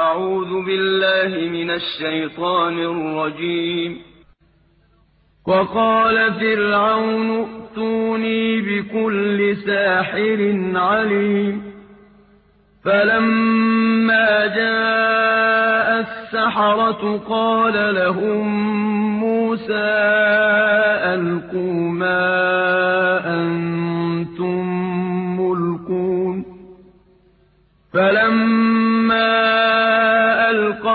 أعوذ بالله من الشيطان الرجيم. وقال فرعون ائتوني بكل ساحر عليم. فلما جاء السحرة قال لهم موسى ألقوا ما أنتم ملقون. فلما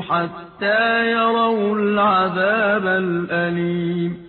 حَتَّىٰ يَرَوُا الْعَذَابَ الْأَلِيمَ.